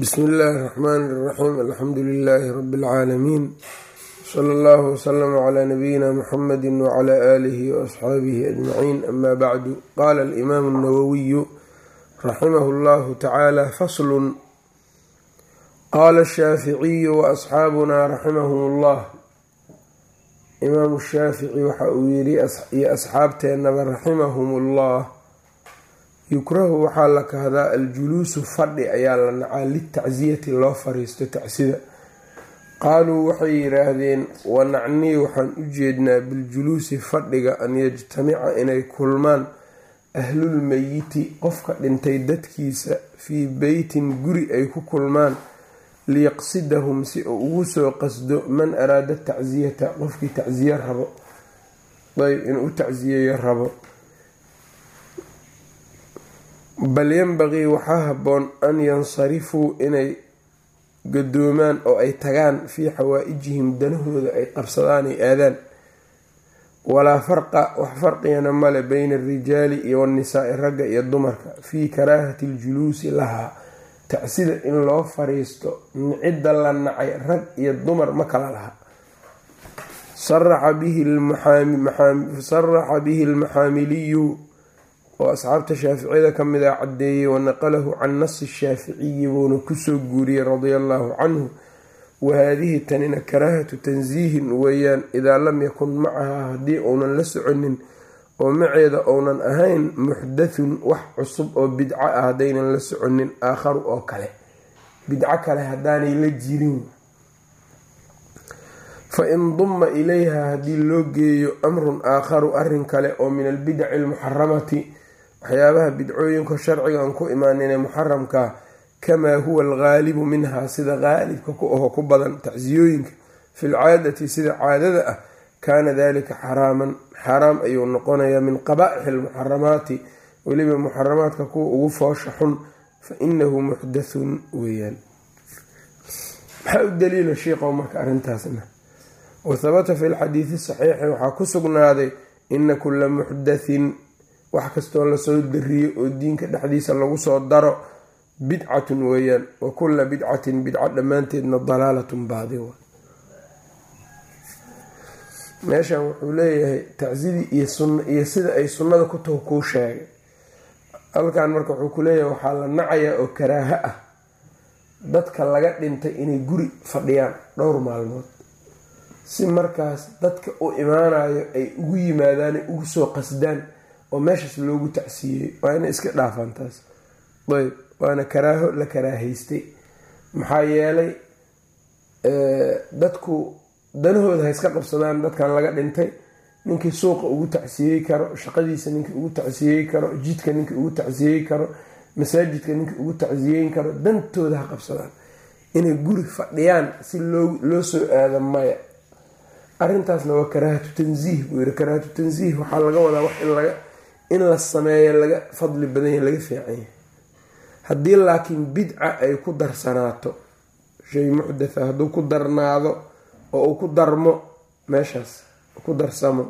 bsmi illaahi اraxmaani اraxiim alxamdu lilaahi rabi اlcaalamiin sala allahu wslama cla nabiyina muxamadi wcla aalihi waasxaabihi ajmaciin ama bacdu qaala alimaamu اnawowiyu raximahu llahu tacaala faslun qaala ashaaficiyu waasxaabuna raximahum اllah imaamu shaafici waxa uu yiri iyo asxaabteennaba raximahum اllah yukrahu waxaa la kahdaa aljuluusu fadhi ayaa la nacaa litacsiyati loo fariisto tacsida. Qaaluu waxay yidhaahdeen wanacnii waxaan u jeednaa biljuluusi fadhiga an yajtamica inay kulmaan ahlulmeyiti qofka dhintay dadkiisa fii beytin guri ay ku kulmaan liyaqsidahum si uu ugu soo qasdo man araada tacsiyata qofkii tacsiye rabo. Ayb inuu u tacsiyeeyo rabo bal yanbaqii waxaa habboon an yansarifuu inay gadoomaan oo ay tagaan fii xawaa-ijihim danahooda ay qabsadaan ay aadaan. Walaa farqa wax farqigana male beyna alrijaali iyo wannisaai ragga iyo dumarka. Fii karaahati aljuluusi lahaa tacsida in loo fariisto cidda la nacay rag iyo dumar ma kala laha. Saraxa bihi almaxaamiliyu oo asxaabta shaaficiyada ka mid a caddeeyey wanaqalahu can nasi shaaficiyi buuna ku soo guuriyey radia allahu canhu wahaadihi tanina karaahatu tansiihin weeyaan idaa lam yakun macahaa haddii uunan la soconin oo maceeda uunan ahayn muxdathun wax cusub oo bidco ah haddaynan la soconin aakharu oo kale. Bidco kale haddaanay la jirin. Fa in dumma ilayha haddii loo geeyo amrun aakharu arrin kale oo min albidaci almuxaramati waxyaabaha bidcooyinka sharciga ku imaaninee muxaramka kamaa huwa algaalibu minhaa sida qaalibka ku aho ku badan tacsiyooyinka fi lcaadati sida caadada ah kaana dalika xaraaman xaraam ayuu noqonayaa min qaba'ixi almuxaramaati weliba muxaramaadka kuwa ugu foosha xun fa inahu muxdathun weeyaan. Maxaa u daliila shiiqow marka arrintaasna? Wahabata fi lxadiidi saxiixi waxaa ku sugnaaday ina kula muxdathin wax kastoo la soo dariyo oo diinka dhexdiisa lagu soo daro bidcatun weeyaan wa kula bidcatin bidco dhammaanteedna dalaalatun baadi meeshan wuxuu leeyahay tacsidii iyo sun iyo sida ay sunnada ku taho kuu sheegay. Halkan marka wuxuu ku leeyahay waxaa la nacayaa oo karaaho ah. Dadka laga dhintay inay guri fadhiyaan dhowr maalmood. Si markaas dadka u imaanayo ay ugu yimaadaan ay ugu soo qasdaan oo meeshaas loogu tacsiiyey waa iska dhaafaan ayb waana karaaho la karaahaystay maxaa yeelay dadku danahooda ha iska qabsadaan dadkan laga dhintay. Ninkii suuqa ugu tacsiyey karo shaqadiisa ninkii ugu tacsiyey karo jidka ninkii ugu tacsiyey karo masaajidka ninkii ugu tacsiyeyn karo dantooda ha qabsadaan. Inay guri fadhiyaan si loo soo aada maya. Arrintaasna waa karaahatu tansiih buu yiri karaahatu tansiih waxaa laga wadaa wax in laga in la sameeyo laga fadli badan yahy laga fiicanya haddii laakiin bidca ay ku darsanaato shay muxdatha hadduu ku darnaado oo uu ku darmo meeshaas ku darsamo.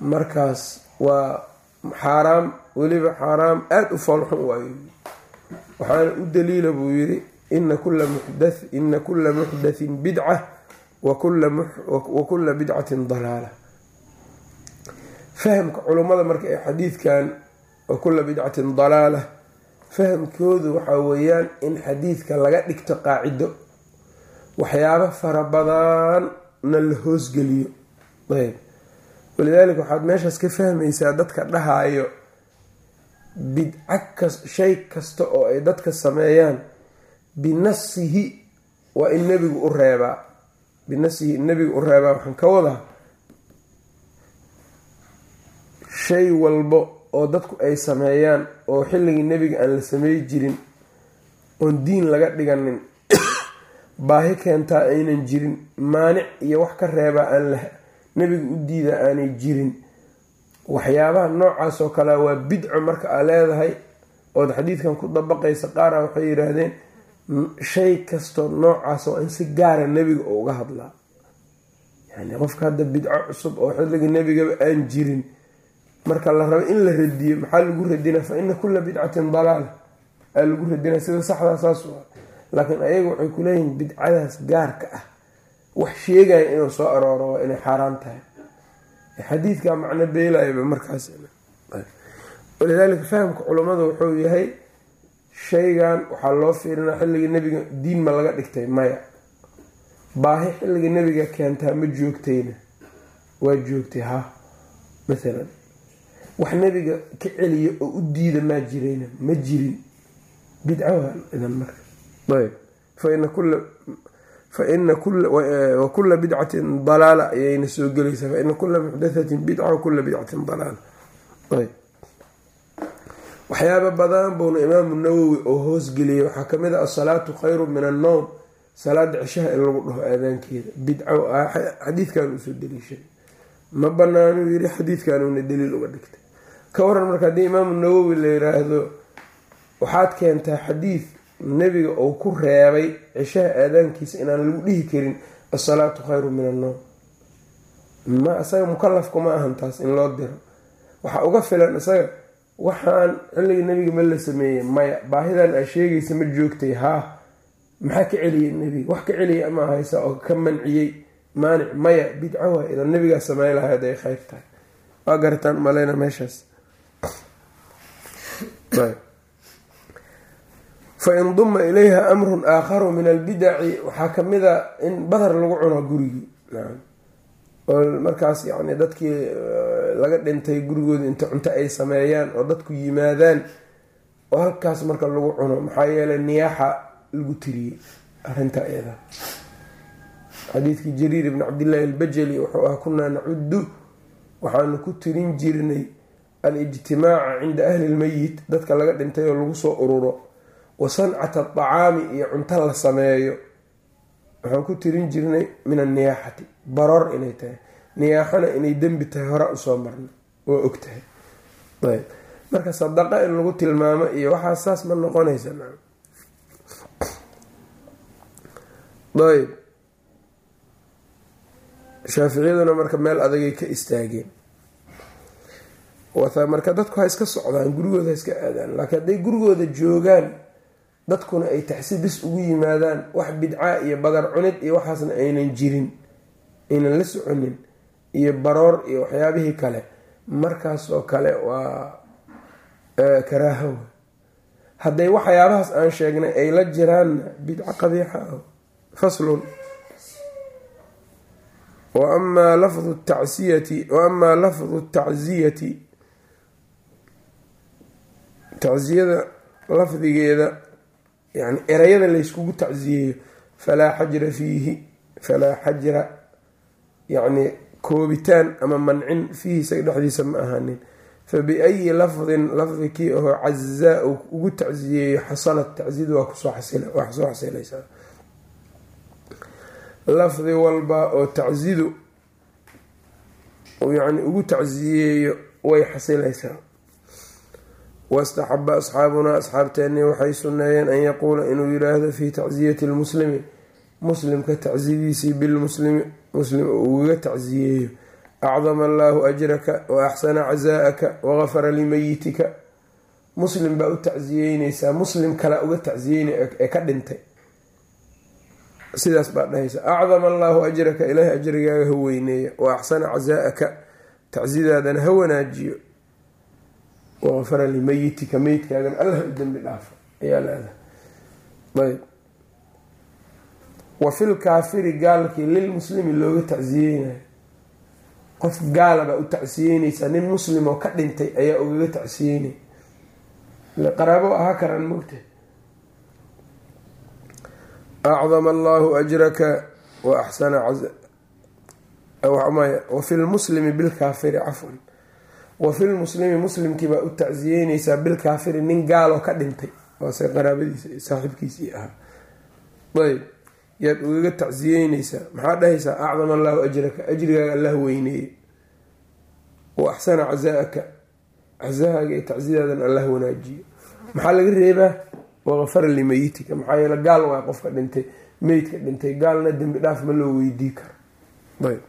Markaas waa xaaraam weliba xaaraam aada u foolxun waayo. Waxaana u daliila buu yiri ina kula muxdath ina kula muxdathin bidca wa kula bidcatin dalaala fahamka culummada marka ee xadiidkan wa kula bidcatin dalaala fahamkoodu waxaa weeyaan in xadiidka laga dhigto qaacido. Waxyaabo fara badanna la hoosgeliyo ayb. Walidaalika waxaad meeshaas ka fahmaysaa dadka dhahayo bidca kas shay kasta oo ay dadka sameeyaan binasihi waa in nebigu u reebaa. Binasihi nebiga u reebaa waxaan ka wadaa shay walbo oo dadku ay sameeyaan oo xilligii nebiga aan la samey jirin oon diin laga dhiganin baahi keentaa aynan jirin maanic iyo wax ka reebaa aan la nebiga u diidaa aanay jirin. Waxyaabaha noocaas oo kalea waa bidco marka aa leedahay ood xadiidkan ku dabaqaysa qaara waxay yidhaahdeen shay kastoo noocaas waa in si gaara nebiga oo uga hadlaa. Yani qofka hadda bidco cusub oo xilliga nebigaba aan jirin marka la rabo in la radiyo maxaa lagu radina fa ina kula bidcatin dalaala aa lagu radina sida saxdaa saas waa laakiin ayaga waxay ku leeyihiin bidcadaas gaarka ah. Wax sheegaya inuu soo arooro waa inay xaaraan tahay. Xadiidkaa macno beelayaba markaas walidaalika fahamka culammada wuxuu yahay shaygan waxaa loo fiirinaa xilligii nebiga diin ma laga dhigtay maya. Baahi xilliga nebiga keentaa ma joogtayna. Waa joogtay ha maalan wax nebiga ka celiya oo u diida maa jirayna ma jirin. Bidca idan marka. Ayb. Faina kula faina wa kula bidcatin dalaala ayayna soo gelaysaa. Faina kula muxdathatin bidca wa kula bidcatin dalaala. Ayb. Waxyaaba badan buuna imaamu nawowi oo hoosgeliyay waxaa ka mid a asalaatu khayru min annowm salaada cishaha in lagu dhaho aadaankeeda. Bidco xadiidkan u soo daliishay ma banaanuu yiri xadiidkanuuna daliil uga dhigtay ka waran marka haddii imaamu nawowi la yiraahdo waxaad keentaa xadiid nebiga uu ku reebay cishaha aadaankiisa inaan lagu dhihi karin asalaatu khayru min annowm ma isaga mukalafku ma ahan taas in loo diro. Waxaa uga filan isaga waxaan xilligii nebiga ma la sameeyey maya baahidan aa sheegaysa ma joogtay haa maxaa ka celiyay nebiga wax ka celiyay ama haysa oo ka manciyey? Maanic maya bidco waay idan nebigaa samey lahay haday khayr tahay. Waa garataan maleyna meeshaas fain duma ilayha amrun aakharu min albidaci waxaa ka mid a in badar lagu cuno gurigii oo markaas yani dadkii laga dhintay gurigooda inta cunto ay sameeyaan oo dadku yimaadaan oo halkaas marka lagu cuno maxaa yeelay niyaaxa lagu tiriyey arinta iyada xadiidkii jariir ibni cabdillaahi albajali wuxuu ah kunaa nacudu waxaanu ku tirin jirnay alijtimaaca cinda ahli lmeyit dadka laga dhintay oo lagu soo ururo wa sancata aطacaami iyo cunto la sameeyo. Waxaan ku tirin jirnay min anniyaaxati baroor inay tahay. Niyaaxana inay dembi tahay hore u soo marna waa og tahay. Ayb. Marka sadaqa in lagu tilmaamo iyo waxaa saas ma noqonaysa ayb. Shaaficiyaduna marka meel adagay ka istaageen marka dadku ha iska socdaan gurigooda ha iska aadaan laakiin hadday gurigooda joogaan dadkuna ay taxsi bis ugu yimaadaan wax bidca iyo badar cunid iyo waxaasna aynan jirin aynan la soconin iyo baroor iyo waxyaabihii kale. Markaas oo kale waa karaahaw hadday waxyaabahaas aan sheegnay ay la jiraanna bidco qabiixa ah faslun. Wa amaa lafdu tacsiyati wa amaa lafdu tacziyati tacsiyada lafdigeeda yani erayada layskugu tacsiyeeyo falaa xajra fiihi falaa xajra yacni koobitaan ama mancin fiihi isaga dhexdiisa ma ahaanin. Fa biayi lafdin lafdi kii ahoo cazaa uu ugu tacsiyeeyo xasalat tacsiyadu waa ku soo waa ku soo xasilaysaa lafdi walba oo tacsidu yani ugu tacsiyeeyo way xasilaysaa wastaxaba asxaabunaa asxaabteeni waxay sunneeyeen an yaquula inuu yiraahdo fii tacsiyati lmuslimi muslimka tacsiyadiisii bilmuslimi muslim oo ugaga tacsiyeeyo acdama allaahu ajraka wa axsana cazaa'aka wagafara limayitika muslim baa u tacsiyeyneysaa muslim kale uga tacsiyeynay ee ka dhintay sidaas baa dhahaysa acdama allaahu ajraka ilaahi ajrigaaga ha weyneeya wa axsana cazaa'aka tacsidaadana ha wanaajiyo wafara limayitika meydkaagan allah u dembi dhaafo ayaa leedahay ayb. Wa fil kaafiri gaalkii lilmuslimi looga tacsiyeynayo qof gaala baa u tacsiyeyneysaa nin muslim oo ka dhintay ayaa ugaga tacsiyeynaya. Qaraabo ahaa karaan mogta acdama allahu ajraka wa axsana lmuslimi bilkaafiri cafwan wa filmuslimi muslimkii baa u tacsiyeyneysaa bilkaafiri nin gaaloo ka dhintay waase qaraabadiisa saaxiibkiisii ahaa. Ayb yaad ugaga tacsiyeyneysaa maxaa dhahaysaa acdama allaahu ajraka. Ajrigaaga allah weyneeye wa axsana cazaa'aka casahaaga iyo tacsiyadaadan allah wanaajiyo maxaa laga reebaa? Waqafara limayitika maxaa yeele gaal waa qofka dhintay meydka dhintay. Gaalna dembi dhaaf ma loo weydii karo. Ayb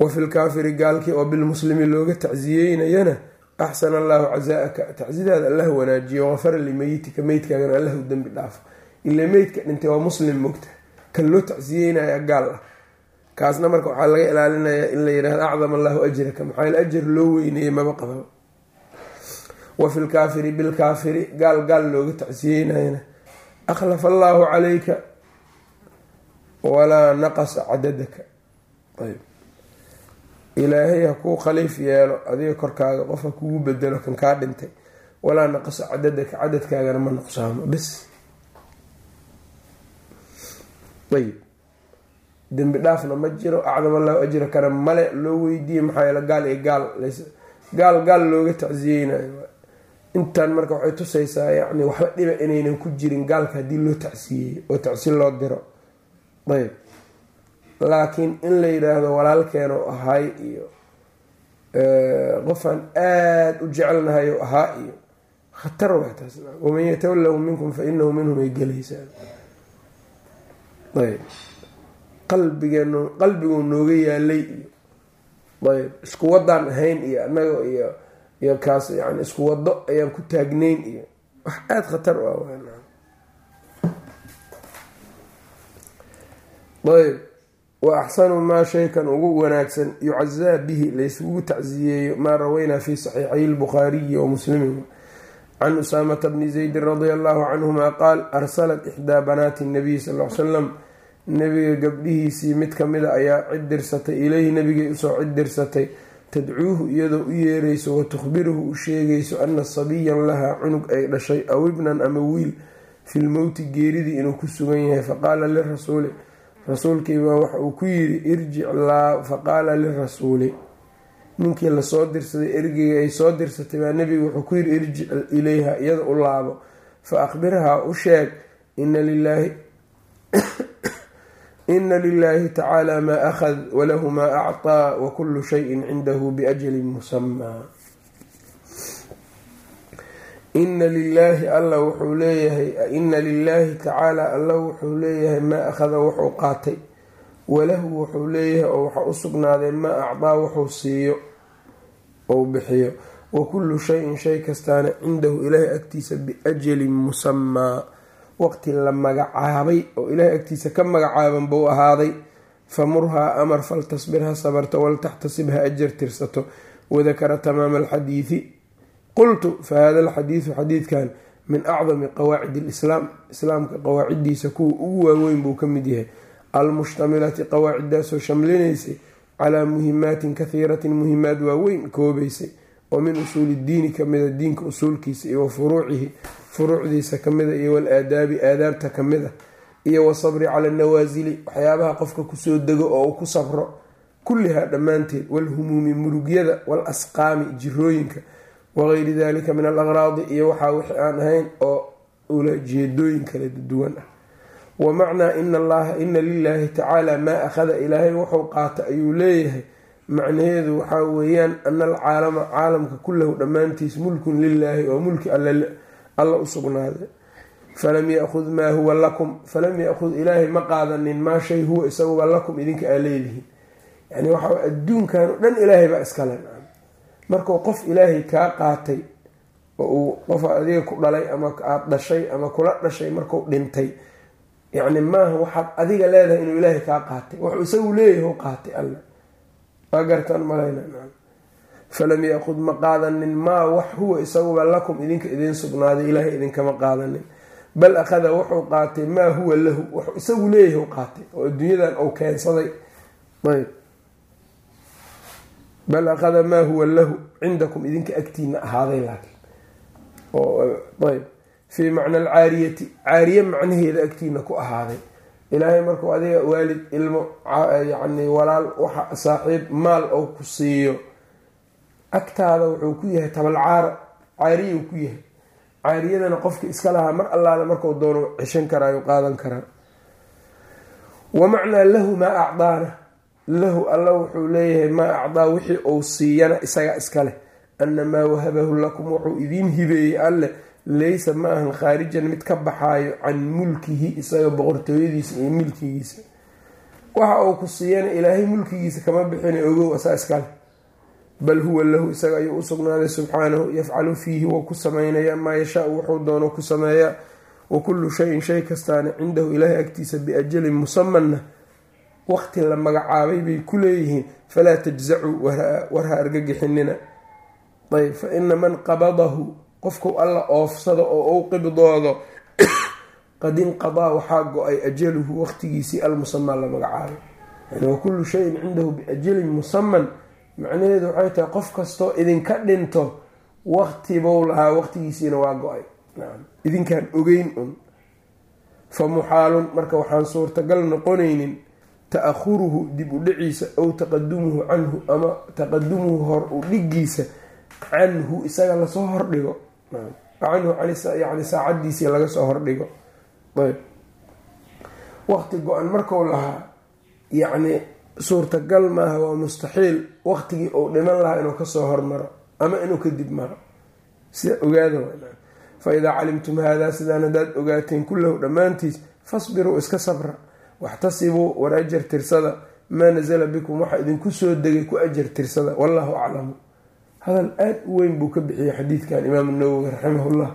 wa fi lkaafiri gaalkii oo bilmuslimi looga tacsiyeynayana axsana allaahu cazaa'aka. Tacsidaada allah wanaajiyo wafara limeyitika meydkaagana allah u dembi dhaafo ila meydka dhintay waa muslim mogta. Kan loo tacsiyeynaya gaal ah. Kaasna marka waxaa laga ilaalinayaa in la yidhahdo acdam allahu ajraka. Maxaa ajar loo weyneeyey maba qaba wa fi lkaafiri bilkaafiri gaal gaal looga tacsiyeynayana akhlafa allaahu calayka walaa naqasa cadadaka ilaahay ha kuu khaliif yeelo adiga korkaaga qof ha kugu bedelo kan kaa dhintay. Walaa naqasa cadadaka cadadkaagana ma nuqsaamo bes ayb dembi dhaafna ma jiro acdam allahu ajrakana male loo weydiiyey maxaa yeele gaal iyo gaal. Gaal gaal looga tacsiyeynayo intan marka waxay tusaysaa yacni waxba dhiba inaynan ku jirin gaalka haddii loo tacsiyeeyo oo tacsi loo diro. Ayb laakiin in la yidhaahdo walaalkeenu ahay iyo qofaan aada u jecelnahay oo ahaa iyo khatar waa taas waman yatawallahu minkum fa inahu minhum ay gelaysaa ayb. Qalbigeenu qalbiguu nooga yaalay iyo ayb isku wadaan ahayn iyo annaga iyo iyo kaas yani isku wado ayaan ku taagnayn iyo wax aada khatar u ah ayb wa axsanu maa shaykan ugu wanaagsan yucazaa bihi laysugu tacsiyeeyo maa rawaynaa fi saxiixay lbukhaariyi wa muslimin. Can usaamata bni zaydin radia allahu canhuma qaal arsalat ixdaa banaati nabiy sal l salam nabiga gabdhihiisii mid kamida ayaa cid dirsatay ileyhi nabigay u soo cid dirsatay tadcuuhu iyadoo u yeerayso wa tukhbiruhu u sheegayso ana sabiyan lahaa cunug ay dhashay aw ibnan ama wiil filmowti geeridii inuu ku sugan yahay. Faqaala lirasuuli rasuulkiibaa waxa uu ku yidhi irjic laa faqaala lirasuuli. Ninkii la soo dirsaday ergeyga ay soo dirsatay baa nebigu wuxuu ku yidhi irjic ilayha iyada u laabo. Fa akhbirhaa u sheeg ina lilaahi ina lilaahi tacaala maa akhad walahu maa acطaa wakulu shayin cindahu biajalin musamaa ina lilaahi alla wuxuu leeyahay ina lilaahi tacaala alla wuxuu leeyahay maa akhada wuxuu qaatay. Walahu wuxuu leeyahay oo waxaa u sugnaaday maa acdaa wuxuu siiyo ou bixiyo. Wa kullu shayin shay kastaana cindahu ilaahay agtiisa biajalin musamaa waqti la magacaabay oo ilaahay agtiisa ka magacaaban buu ahaaday. Famurhaa amar faltasbir ha sabarto waltaxtasib ha ajar tirsato. Wadakara tamaama alxadiidi qultu fahada alxadiidu xadiidkan min acdami qawaacid alislaam islaamka qawaaciddiisa kuwa ugu waaweyn buu ka mid yahay. Almushtamilati qawaaciddaasoo shamlinaysay calaa muhimaatin kahiiratin muhimaad waaweyn koobaysay oo min usuuli diini kamida diinka usuulkiisa iyo wa furuucihi furuucdiisa kamida iyo walaadaabi aadaabta ka mid a iyo wasabri cala nawaasili waxyaabaha qofka ku soo dego oo uu ku sabro kullihaa dhammaanteed walhumuumi murugyada walasqaami jirooyinka wagayri dalika min alaqraadi iyo waxaa wixii aan ahayn oo ulajeedooyin kala duwan ah. Wa macnaa ina allaha ina lilaahi tacaala maa akhada ilaahay wuxuu qaata ayuu leeyahay. Macnaheedu waxaa weeyaan ana alcaalama caalamka kullahu dhammaantiis mulkun lilaahi oo mulki alla u sugnaaday. Falam yakud maa huwa lakum falam yakud ilaahay ma qaadanin maa shay huwa isaguba lakum idinka aa leedihiin. Yani waxa adduunkan o dhan ilaahay baa iskale markuu qof ilaahay kaa qaatay oo uu qof adiga ku dhalay ama aada dhashay ama kula dhashay marku dhintay yacni maaha waxaad adiga leedahay inuu ilaahay kaa qaatay. Wuxuu isagu leeyahay qaatay alla. Waa gartaan malayna falam yaakud ma qaadanin maa wax huwa isaguba lakum idinka idiin sugnaaday ilaahay idinkama qaadanin. Bal akhada wuxuu qaatay maa huwa lahu. Wuxuu isagu leeyahay qaatay oo adduunyadan uu keensaday. Ayb bal akhada maa huwa lahu cindakum idinka agtiina ahaaday laakiin. Ayb. Fii macna alcaariyati caariye macnaheeda agtiina ku ahaaday. Ilaahay markuu adiga waalid ilmo yacni walaal waxa saaxiib maal ou ku siiyo agtaada wuxuu ku yahay tabalcaaro caariye uu ku yahay. Caariyadana qofka iska lahaa mar allaale marku doono ceshan karaayo qaadan karaa wa macnaa lahu maa acdaana lahu alla wuxuu leeyahay maa acdaa wixii uu siiyana isaga iska leh. Ana maa wahabahu lakum wuxuu idiin hibeeyey alleh laysa ma ahan khaarijan mid ka baxaayo can mulkihi isaga boqortooyadiisa iyo milkigiisa. Waxa uu ku siiyana ilaahay mulkigiisa kama bixina ogow asaa iskaleh bal huwa lahu isaga ayuu usugnaaday subxaanahu yafcalu fiihi wou ku sameynaya maa yashaau wuxuu doono ku sameeyaa wa kullu shayin shay kastaana cindahu ilaahay agtiisa biajalin musamanna waqti la magacaabay bay ku leeyihiin falaa tajzacuu war ha argagixinina ayb fa ina man qabadahu qofku alla oofsado oo u qibdoodo qad inqadaa waxaa go'ay ajaluhu waqtigiisii almusamaa la magacaabay. Yani wa kullu shayin cindahu biajalin musaman macnaheedu waxay tahay qof kastoo idinka dhinto waqtibou lahaa waqtigiisiina waa go'ay. Idinkaan ogeyn un. Fa muxaalun marka waxaan suurtagal noqonaynin ta-ahuruhu dib u dhiciisa ow taqadumuhu canhu ama taqadumuhu hor u dhigiisa canhu isaga la soo hordhigo canhu yani saacadiisii laga soo hordhigo ayb. Waqti go-an marku lahaa yacni suurtagal maaha waa mustaxiil waqtigii uu dhiman lahaa inuu ka soo hormaro ama inuu kadib maro. Sida ogaada fa idaa calimtum haadaa sidaan haddaad ogaateen kullahu dhammaantiis fasbiruu iska sabra waxtasibuu war ajar tirsada maa nasala bikum waxa idinku soo degay ku ajar tirsada wallahu aclamu hadal aada u weyn buu ka bixiyey xadiidkan imaamu nawowi raximahullah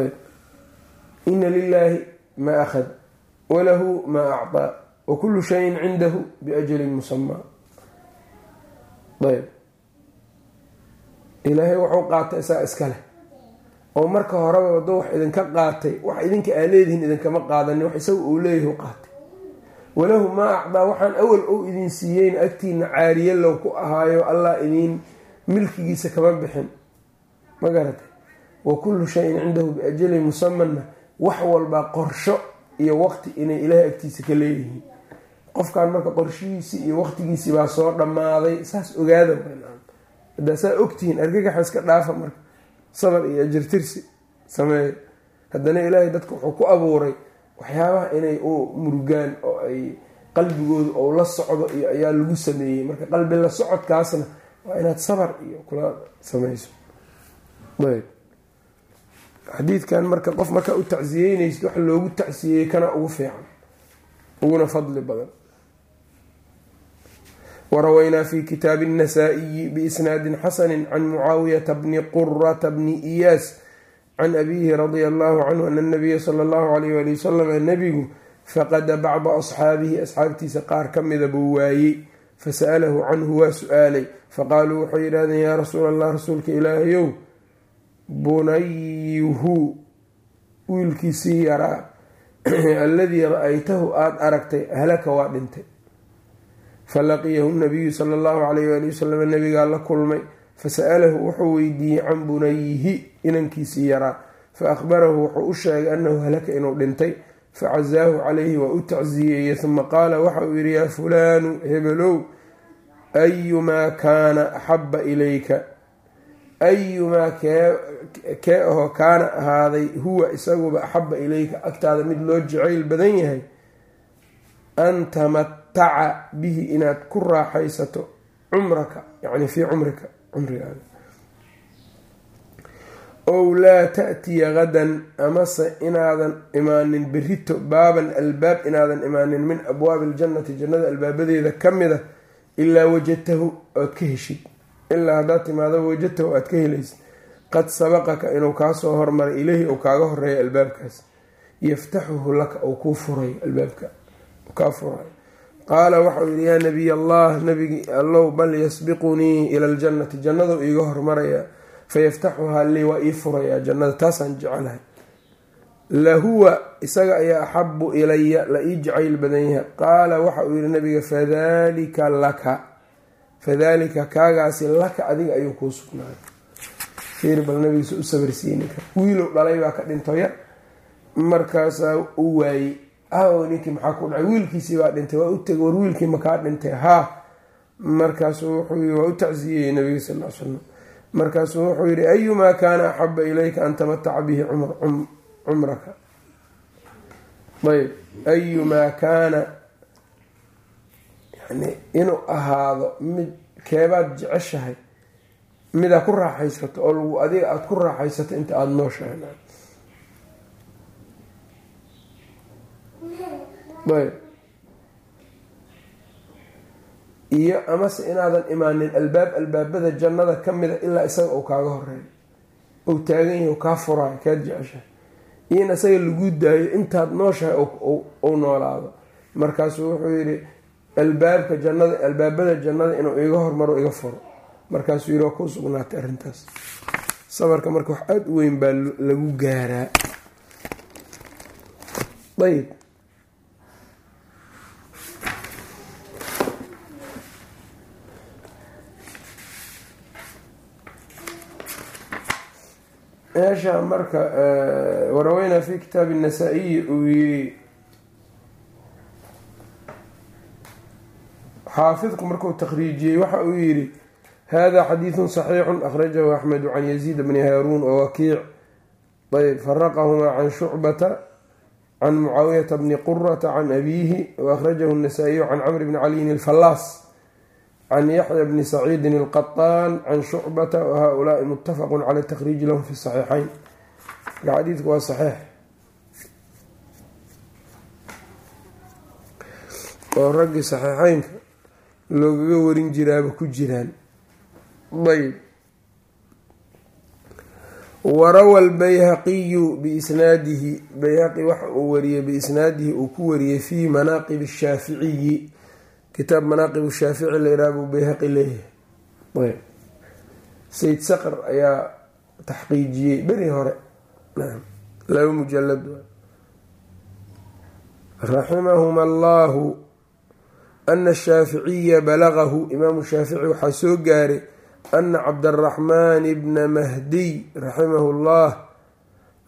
ayb ina lilaahi maa akhad walahu maa acطaa wakulu shayin cindahu biajalin musamaa ayb ilaahay wuxuu qaatay isaa iska oo marka horeba wado wax idinka qaatay wax idinka aa leedihiin idinkama qaadanin wax isaga uu leeyahy u qaatay walahu maa acdaa waxaan awal ou idin siiyeyn agtiina caariye low ku ahaayo allah idiin milkigiisa kama bixin. Ma garatay wa kullu shayin cindahu biajalin musamanna wax walbaa qorsho iyo waqti inay ilaahay agtiisa ka leeyihiin. Qofkan marka qorshihiisii iyo waqtigiisii baa soo dhammaaday saas ogaada haddaa saa ogtihiin argagaxa iska dhaafa marka. Sabar iyo ajirtirsi sameeya haddana ilaahay dadka wuxuu ku abuuray waxyaabaha inay u murugaan oo ay qalbigoodu ou la socdo iyo ayaa lagu sameeyey. Marka qalbi la socodkaasna waa inaad sabar iyo kula sameyso ayb xadiidkan marka qof markaa u tacsiyeynaysid wax loogu tacsiyeeyey kana ugu fiican. Uguna fadli badan. Warawaynaa fi kitaabi الnasaa-iyi xasani can mucaawiyata bni qurata bni iyaas can abihi radia allahu canhu ana nabiya sala allahu alayh ali wasalam nabigu faqada bacda asxaabihi asxaabtiisa qaar ka mida buu waayey fasa'alahu canhu waa su'aalay faqaaluu waxay yidhahdeen yaa rasuul allah rasuulka ilaahayow bunayuhu wiilkiisii yaraa alladii ra'aytahu aada aragtay halaka waa dhintay. Falaqiyahu nabiyu sala allahu calayh waali wasalam nabigaa la kulmay fasa'alahu wuxuu weydiiyey can bunayihi inankiisii yaraa fa akhbarahu wuxuu u sheegay annahu halaka inuu dhintay facazaahu calayhi waa u tacsiyeeyey uma qaala waxa uu yidhi yaa fulaanu hebelow ayumaa kaana axabba ilayka ayumaa kee ahoo kaana ahaaday huwa isaguba axabba ilayka agtaada mid loo jacayl badan yahay an tamataca bihi inaad ku raaxaysato cumraka yacni fii cumrika cumrigaaga ow laa taatiya gadan amase inaadan imaanin berito baaban albaab inaadan imaanin min abwaabi aljannati jannada albaabadeeda ka mida ilaa wajadtahu oad ka heshid. Ilaa haddaad timaado wajadtahu aad ka helaysid. Qad sabaqaka inuu kaasoo hormaray ileyhi uu kaaga horeeyo albaabkaas. Yaftaxuhu laka uu kuu furayo albaabka. Kaa furayo qaala waxau yihi yaa nabiy allah nabigi allow bal yasbiqunii ila aljannati jannadu iiga hormarayaa fayaftaxuhaa lii waa ii furayaa jannada taasaan jecelahay lahuwa isaga ayaa axabu ilaya la ii jacayl badan yahay qaala waxa uu yihi nabiga fadalika laka fadalika kaagaasi laka adiga ayuu kuu sugnaaday fiir bal nabigiisa u sabarsiini kara wiilow dhalay baa ka dhinto yar markaasaa u waayey aw ninkii maxaa ku dhacay wiilkiisii baa dhintay waa u tegay war wiilkii makaa dhintay haa markaasuu wuxuu waa u tacsiyeyey nabiga sal l slam markaasuu wuxuu yihi ayumaa kaana axaba ilayka an tamataca bihi cumraka? Ayb ayumaa kaana yani inuu ahaado mid keebaad jeceshahay midaa ku raaxaysato oo lagu adiga aada ku raaxaysato inta aada nooshahay. Ayb iyo amase inaadan imaanin albaab albaabada jannada ka mida ilaa isaga uu kaaga horeeyo ou taagan yahay kaa furaayo kaad jeceshahay. Iyo in isaga lagu daayo intaad nooshahay uu noolaado. Markaasuu wuxuu yidhi albaabka jannada albaabada jannada inuu iga hormaro iga furo. Markaasuu yidhi waa ku sugnaatay arrintaas. Sabarka marka wax aada u weyn baa lagu gaaraa. Ayb meesha marka waraweynaa fi kitaabi nasaa-iyi uu yiri xaafidku markuu takhriijiyey waxa uu yidhi hada xadiidu saxiixun akhrajahu axmedu can yaziid bni haaruun wa wakiic ayb faraqahumaa can shucbata can mucaawiyata bni qurata can abiihi wa nasaa-iyu can camr bni caliyin alfallaas can yaxya bni saciidin اlqaطaan can shucbata wahaulaai mutafaqu cala takhriiji lahum fi saxiixayn marka xadiidku waa saxiix oo raggii saxiixeynka loogaga warin jiraaba ku jiraan ayb warawa lbayhaqiyu biisnaadihi bayhaqi waxa uu wariyey biisnaadihi uu ku wariyey fii manaaqib shaaficiyi kitaab manaaqib shaafici layidhaha buu bayhaqi leeyahay. Ayb. Sayd saqr ayaa taxqiijiyey beri hore. Laba mujalad raximahum allahu ana ashaaficiya balagahu imaamu shaafici waxaa soo gaaray ana cabdaraxmaan bna mahdiy raximahu llah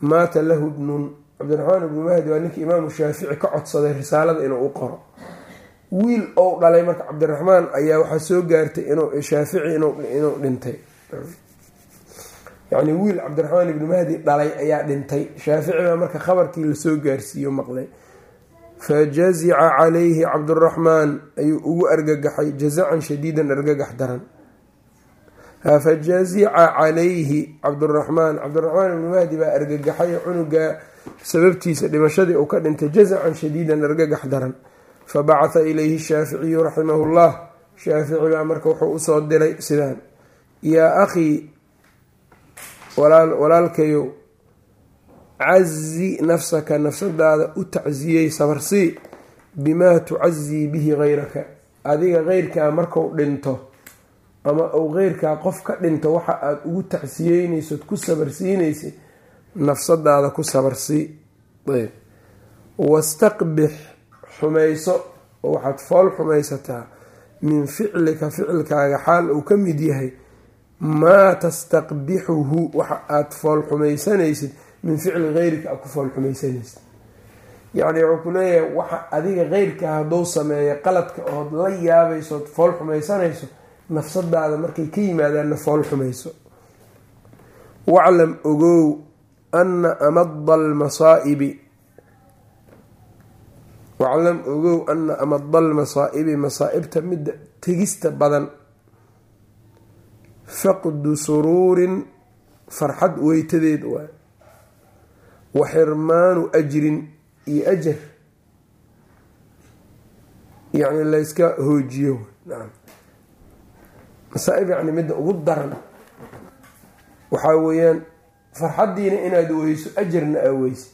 maata lahu bnun cabdiraxmaan ibnu mahdi waa ninkii imaamu shaafici ka codsaday risaalada inuu u qoro wiil ou dhalay marka cabdiraxmaan ayaa waxaa soo gaartay inuu shaafici inuu dhintay. Yacni wiil cabdiraxmaan ibnu mahdi dhalay ayaa dhintay. Shaafici baa marka khabarkii la soo gaarsiiyo maqlay. Fajazica calayhi cabduraxmaan ayuu ugu argagaxay jazacan shadiidan argagax daran. Fajazica calayhi cabduraxmaan cabdiraxmaan ibnu mahdi baa argagaxay cunuga sababtiisa dhimashadii uu ka dhintay jazacan shadiidan argagax daran fabacatha ilayhi shaaficiyu raximahu llah shaafici baa marka wuxuu u soo diray sidaan. Yaa akhii walaalkayow cazi nafsaka nafsadaada u tacsiyey sabarsii bimaa tucazii bihi hayraka adiga heyrkaa marku dhinto ama uu heyrkaa qof ka dhinto waxa aada ugu tacsiyeynaysood ku sabarsiinaysay nafsadaada ku sabarsii wastaqbix xumayso oo waxaad fool xumaysataa min ficlika ficilkaaga xaal uu ka mid yahay maa tastaqbixuhu waxa aada fool xumaysanaysid min ficli heyrika aad ku fool xumaysanaysid yacni wuxuu ku leeyahay waxa adiga heyrka hadduu sameeyo qaladka ood la yaabaysood fool xumaysanayso nafsadaada markay ka yimaadaanna fool xumayso waclam ogow ana amada almasaa'ibi waclam ogow ana amada almasaa'ibi masaa-ibta midda tegista badan faqdu suruurin farxad weytadeed waay wa xirmaanu ajrin iyo ajar yacni layska hoojiyo masaa-ib yacni midda ugu daran waxaa weeyaan farxaddiina inaad weyso ajarna aa weysid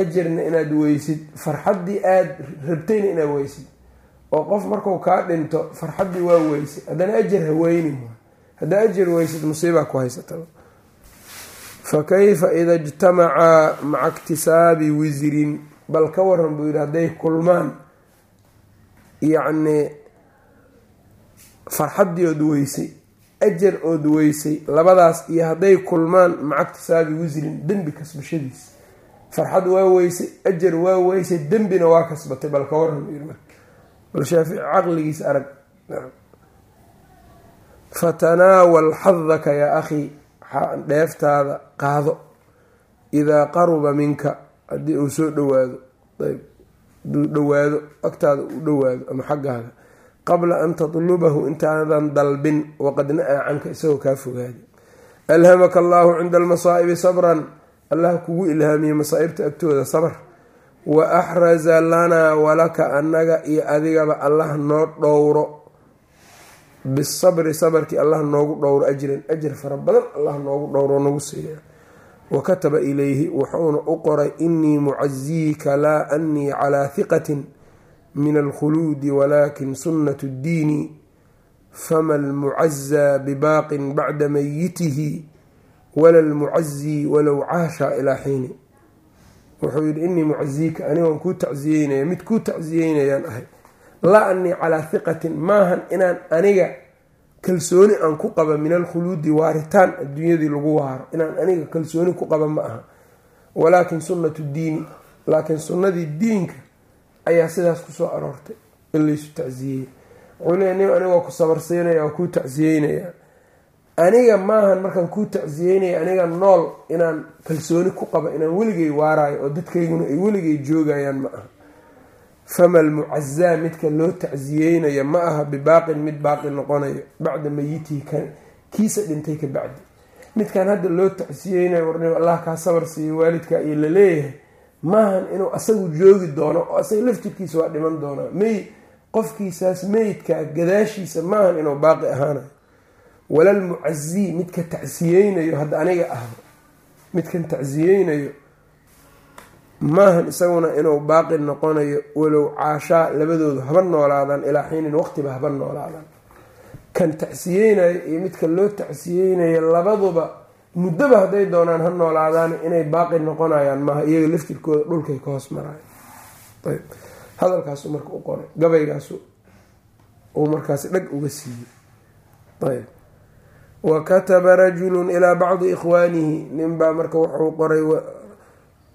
ajarna inaad weysid farxaddii aada rabtayna inaad weysid oo qof marku kaa dhinto farxaddii waa weysay haddana ajar haweyni haddaa ajar weysid musiibaa ku haysata. Fa kayfa ida ijtamacaa maca iktisaabi wisrin bal ka waran buu yidhi hadday kulmaan yacni farxaddii ood weysay ajar ood weysay labadaas iyo hadday kulmaan maca iktisaabi wisrin dembi kasbashadiis farxad waa weysay ajar waa weysay dembina waa kasbatay bal ka waran yidhi marka. Bal shaafici caqligiisa arag fatanaawal xadaka yaa akhii dheeftaada qaado. Idaa qaruba minka haddii uu soo dhawaado ayb haduu dhawaado agtaada uu dhawaado ama xaggaaga qabla an tatlubahu intaadan dalbin waqad na-aa canka isagoo kaa fogaaday alhamaka allaahu cinda almasaa'ibi sabran allah kugu ilhaamiyey masaa'ibta agtooda sabr wa axraza lanaa walaka annaga iyo adigaba allah noo dhowro. Bisabri sabarkii allah noogu dhowro ajran ajr fara badan allah noogu dhowro nagu siiya. Wa kataba ilayhi wuxuuna u qoray inii mucaziika laa anii calaa hiqatin min alkhuluudi walaakin sunnatu ddiini fama almucazaa bibaaqin bacda mayitihi wala almucazii walow caasha ilaa xiini. Wuxuu yidhi inii mucaziika anigoon kuu tacsiyeynaya mid kuu tacsiyeynayaan ahay. Laa anii calaa hiqatin maahan inaan aniga kalsooni aan ku qaba min alkhuluudi waaritaan adduunyadii lagu waaro. Inaan aniga kalsooni ku qaba ma aha. Walaakin sunnatu diini laakiin sunnadii diinka ayaa sidaas ku soo aroortay. In laysu tacsiyeyey wuxuu leeya anigoo ku sabarsiinaya oo kuu tacsiyeynaya aniga maahan markaan kuu tacsiyeynaya aniga nool inaan kalsooni ku qaba inaan weligay waaraayo oo dadkayguna ay weligay joogayaan ma aha. Fama almucazaa midka loo tacsiyeynayo ma aha bibaaqin mid baaqi noqonayo. Bacda mayitihi kiisa dhintay ka bacdi. Midkan hadda loo tacsiyeynayo warnimo allah kaa sabar siiyo waalidka iyo la leeyahay maahan inuu asagu joogi doono oo asaga laftirkiisa waa dhiman doonaa. May qofkiisaas meydkaa gadaashiisa maahan inuu baaqi ahaanayo walal mucazii midka tacsiyeynayo hadda aniga ahba midkan tacsiyeynayo maahan isaguna inuu baaqi noqonayo walow caashaa labadoodu haba noolaadaan ilaa xiinin waqtiba haba noolaadaan. Kan tacsiyeynayo iyo midka loo tacsiyeynayo labaduba muddaba hadday doonaan ha noolaadaan inay baaqi noqonayaan maaha iyaga laftirkooda dhulkay ka hoos maraayo. Ayb. Hadalkaasu marka u qoray gabaygaasu uu markaasi dhag uga siiyey. Ayb wa kataba rajulun ilaa bacdi ikhwaanihi ninbaa marka wuxuu qoray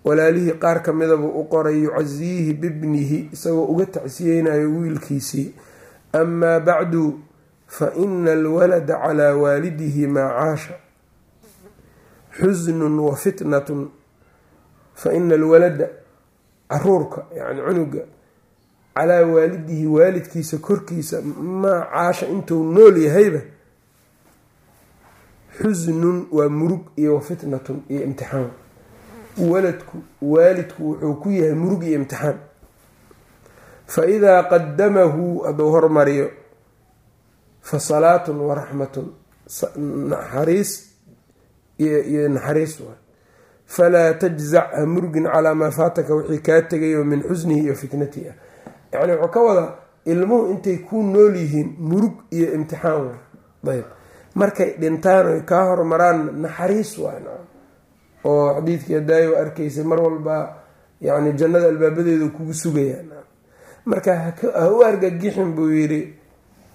walaalihii qaar ka midabuu u qoray yucasiihi bibnihi isagoo uga tacsiyeynayo wiilkiisii. Amaa bacdu fa ina alwalada calaa waalidihi maa caasha xusnun wa fitnatun fa ina alwalada caruurka yani cunuga calaa waalidihi waalidkiisa korkiisa maa caasha intuu nool yahayba xusnun waa murug iyo wa fitnatun iyo imtixaan. Waladku waalidku wuxuu ku yahay murug iyo imtixaan. Fa idaa qadamahu hadduu hormariyo fa salaatun wa raxmatun naxariis iyo naxariis waay falaa tajzac ha murugin calaa maa faataka wixii kaa tegayo min xusnihi iyo fitnatihi. Ah yacni wuxuu ka wadaa ilmuhu intay ku nool yihiin murug iyo imtixaan waay ayb markay dhintaan oy kaa hormaraan naxariis waay oo xadiidkii hadaayo arkaysay mar walba yani jannada albaabadeedu kugu sugayaan marka ha u argagixin buu yidhi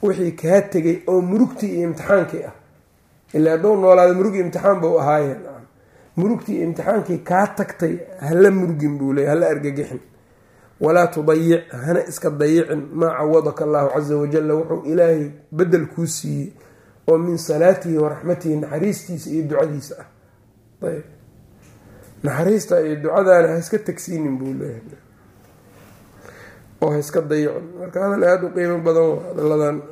wixii kaa tegay oo murugtii iyo imtixaankii ah. Ilaa hadduu noolaada murug imtixaan buu ahaayeen murugtii imtixaankii kaa tagtay hala murugin buu leey hala argagixin walaa tudayic hana iska dayicin maa cawadaka allahu casa wajalla wuxuu ilaahay bedel kuu siiyey oo min salaatihi wa raxmatihi naxariistiisa iyo ducadiisa ah. Ayb. Naxariista iyo ducadaana ha tagsiinin buu leeyahay. Oo ha iska marka hadal aada u qiimo badan hadalladan